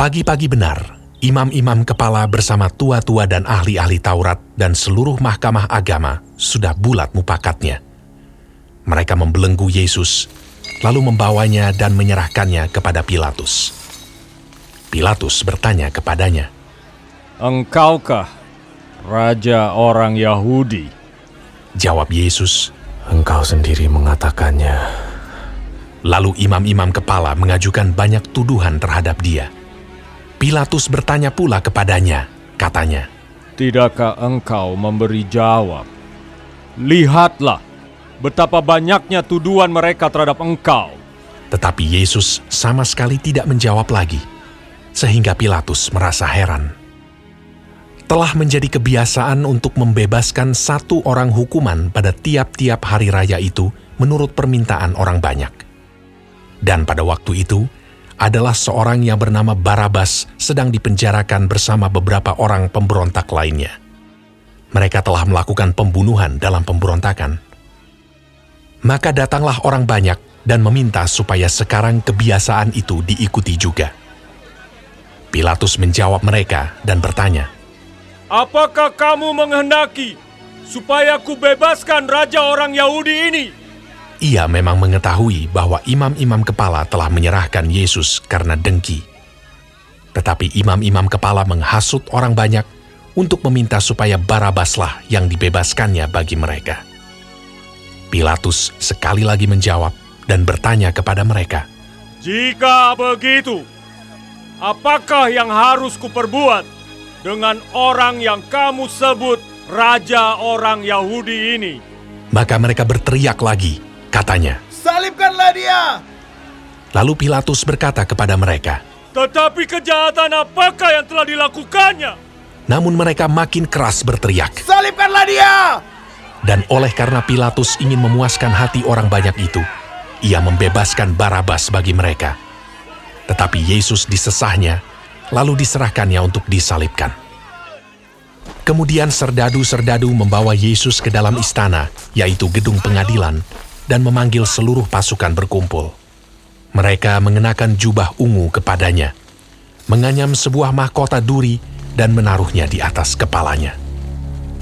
Pagi-pagi benar, imam-imam kepala bersama tua-tua dan ahli-ahli Taurat dan seluruh mahkamah agama sudah bulat mupakatnya. Mereka membelenggu Yesus, lalu membawanya dan menyerahkannya kepada Pilatus. Pilatus bertanya kepadanya, Engkaukah Raja orang Yahudi? Jawab Yesus, Engkau sendiri mengatakannya. Lalu imam-imam kepala mengajukan banyak tuduhan terhadap dia. Pilatus bertanya pula kepadanya, katanya, Tidakkah engkau memberi jawab? Lihatlah betapa banyaknya tuduhan mereka terhadap engkau. Tetapi Yesus sama sekali tidak menjawab lagi, sehingga Pilatus merasa heran. Telah menjadi kebiasaan untuk membebaskan satu orang hukuman pada tiap-tiap hari raya itu menurut permintaan orang banyak. Dan pada waktu itu, adalah seorang yang bernama Barabas sedang dipenjarakan bersama beberapa orang pemberontak lainnya. Mereka telah melakukan pembunuhan dalam pemberontakan. Maka datanglah orang banyak dan meminta supaya sekarang kebiasaan itu diikuti juga. Pilatus menjawab mereka dan bertanya, Apakah kamu menghendaki supaya ku bebaskan raja orang Yahudi ini? Ia memang mengetahui bahwa imam-imam kepala telah menyerahkan Yesus karena dengki. Tetapi imam-imam kepala menghasut orang banyak untuk meminta supaya Barabaslah yang dibebaskannya bagi mereka. Pilatus sekali lagi menjawab dan bertanya kepada mereka, Jika begitu, apakah yang harus kuperbuat dengan orang yang kamu sebut raja orang Yahudi ini? Maka mereka berteriak lagi, katanya. Salibkanlah dia! Lalu Pilatus berkata kepada mereka, Tetapi kejahatan apakah yang telah dilakukannya? namun mereka makin keras berteriak. Salibkanlah dia! Dan oleh karena Pilatus ingin memuaskan hati orang banyak itu, ia membebaskan Barabas bagi mereka. Tetapi Yesus disesahnya, lalu diserahkannya untuk disalibkan. Kemudian serdadu-serdadu membawa Yesus ke dalam istana, yaitu gedung pengadilan, dan memanggil seluruh pasukan berkumpul. Mereka mengenakan jubah ungu kepadanya, menganyam sebuah mahkota duri, dan menaruhnya di atas kepalanya.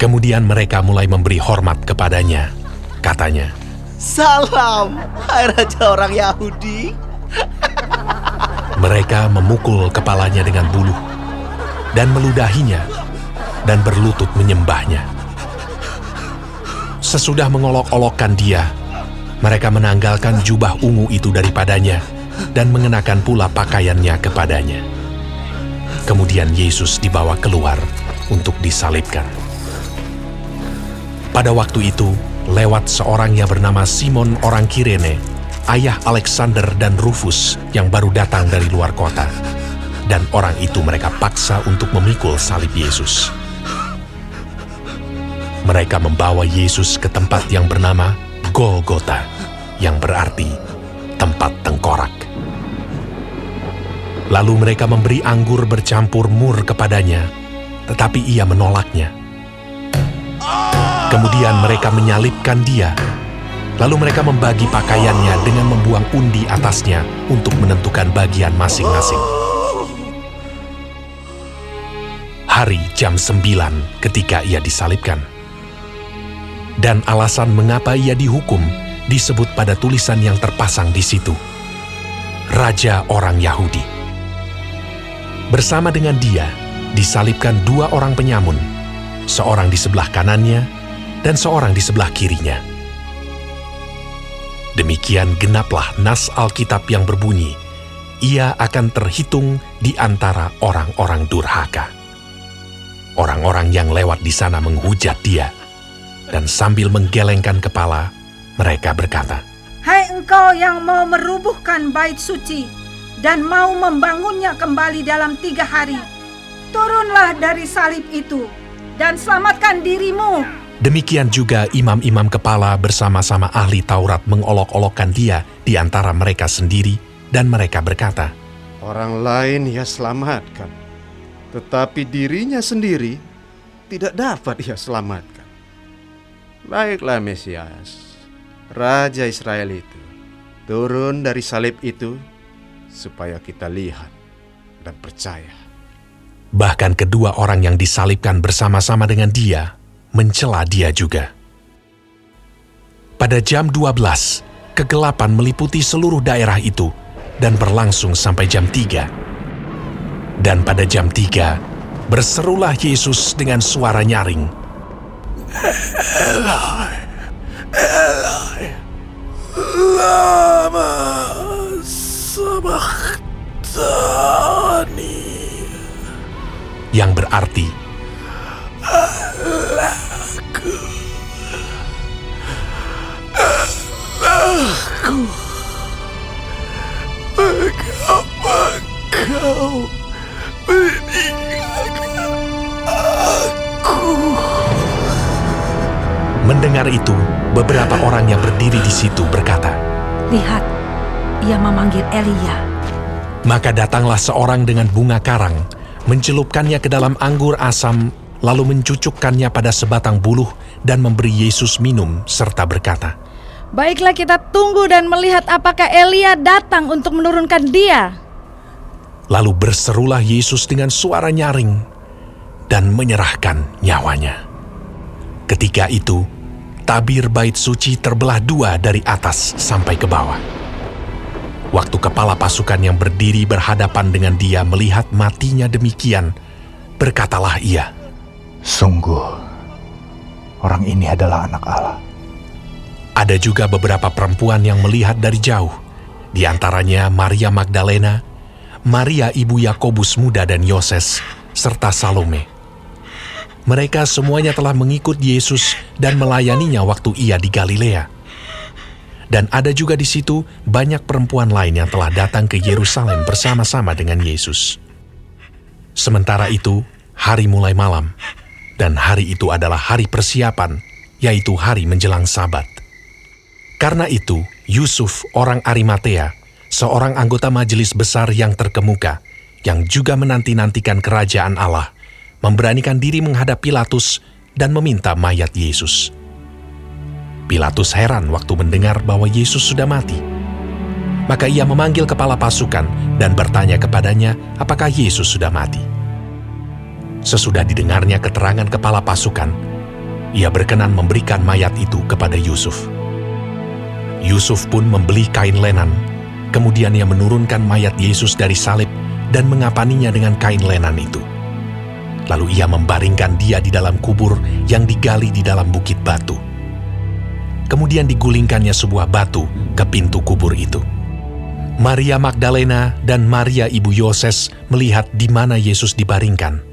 Kemudian mereka mulai memberi hormat kepadanya. Katanya, Salam, hai raja orang Yahudi. mereka memukul kepalanya dengan buluh dan meludahinya dan berlutut menyembahnya. Sesudah mengolok-olokkan dia, mereka menanggalkan jubah ungu itu daripadanya dan mengenakan pula pakaiannya kepadanya. Kemudian Yesus dibawa keluar untuk disalibkan. Pada waktu itu, lewat seorang yang bernama Simon orang Kirene, ayah Alexander dan Rufus yang baru datang dari luar kota. Dan orang itu mereka paksa untuk memikul salib Yesus. Mereka membawa Yesus ke tempat yang bernama Golgota, yang berarti tempat tengkorak. Lalu mereka memberi anggur bercampur mur kepadanya, tetapi ia menolaknya. Kemudian mereka menyalibkan dia. Lalu mereka membagi pakaiannya dengan membuang undi atasnya untuk menentukan bagian masing-masing. Hari jam 9 ketika ia disalibkan. Dan alasan mengapa ia dihukum disebut pada tulisan yang terpasang di situ. Raja orang Yahudi. Bersama dengan dia disalibkan dua orang penyamun, seorang di sebelah kanannya dan seorang di sebelah kirinya. Demikian genaplah nas Alkitab yang berbunyi, ia akan terhitung di antara orang-orang durhaka. Orang-orang yang lewat di sana menghujat dia, dan sambil menggelengkan kepala, mereka berkata, Hai engkau yang mau merubuhkan bait suci dan mau membangunnya kembali dalam tiga hari, turunlah dari salib itu dan selamatkan dirimu. Demikian juga imam-imam kepala bersama-sama ahli Taurat mengolok-olokkan dia di antara mereka sendiri, dan mereka berkata, Orang lain ia selamatkan, tetapi dirinya sendiri tidak dapat ia selamatkan. Baiklah Mesias, Raja Israel itu, turun dari salib itu supaya kita lihat dan percaya. Bahkan kedua orang yang disalibkan bersama-sama dengan dia mencela dia juga. Pada jam 12, kegelapan meliputi seluruh daerah itu dan berlangsung sampai jam 3. Dan pada jam 3, berserulah Yesus dengan suara nyaring. Eloi, Eloi, lama sabachthani. Yang berarti, Mendengar itu, beberapa orang yang berdiri di situ berkata, Lihat, ia memanggil Elia. Maka datanglah seorang dengan bunga karang, mencelupkannya ke dalam anggur asam, lalu mencucukkannya pada sebatang buluh dan memberi Yesus minum, serta berkata, Baiklah kita tunggu dan melihat apakah Elia datang untuk menurunkan dia. Lalu berserulah Yesus dengan suara nyaring dan menyerahkan nyawanya. Ketika itu, tabir bait suci terbelah dua dari atas sampai ke bawah. Waktu kepala pasukan yang berdiri berhadapan dengan dia melihat matinya demikian, berkatalah ia, Sungguh, orang ini adalah anak Allah. Ada juga beberapa perempuan yang melihat dari jauh, di antaranya Maria Magdalena, Maria ibu Yakobus muda dan Yoses, serta Salome. Mereka semuanya telah mengikut Yesus dan melayaninya waktu ia di Galilea. Dan ada juga di situ banyak perempuan lain yang telah datang ke Yerusalem bersama-sama dengan Yesus. Sementara itu, hari mulai malam, dan hari itu adalah hari persiapan, yaitu hari menjelang Sabat. Karena itu, Yusuf, orang Arimatea, seorang anggota majelis besar yang terkemuka, yang juga menanti-nantikan kerajaan Allah, memberanikan diri menghadap Pilatus dan meminta mayat Yesus. Pilatus heran waktu mendengar bahwa Yesus sudah mati. Maka ia memanggil kepala pasukan dan bertanya kepadanya apakah Yesus sudah mati. Sesudah didengarnya keterangan kepala pasukan, ia berkenan memberikan mayat itu kepada Yusuf. Yusuf pun membeli kain lenan, kemudian ia menurunkan mayat Yesus dari salib dan mengapaninya dengan kain lenan itu. Lalu ia membaringkan dia di dalam kubur yang digali di dalam bukit batu. Kemudian digulingkannya sebuah batu ke pintu kubur itu. Maria Magdalena dan Maria ibu Yoses melihat di mana Yesus dibaringkan